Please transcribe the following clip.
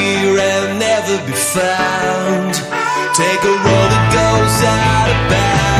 here and never be found. Take a road that goes out of bounds.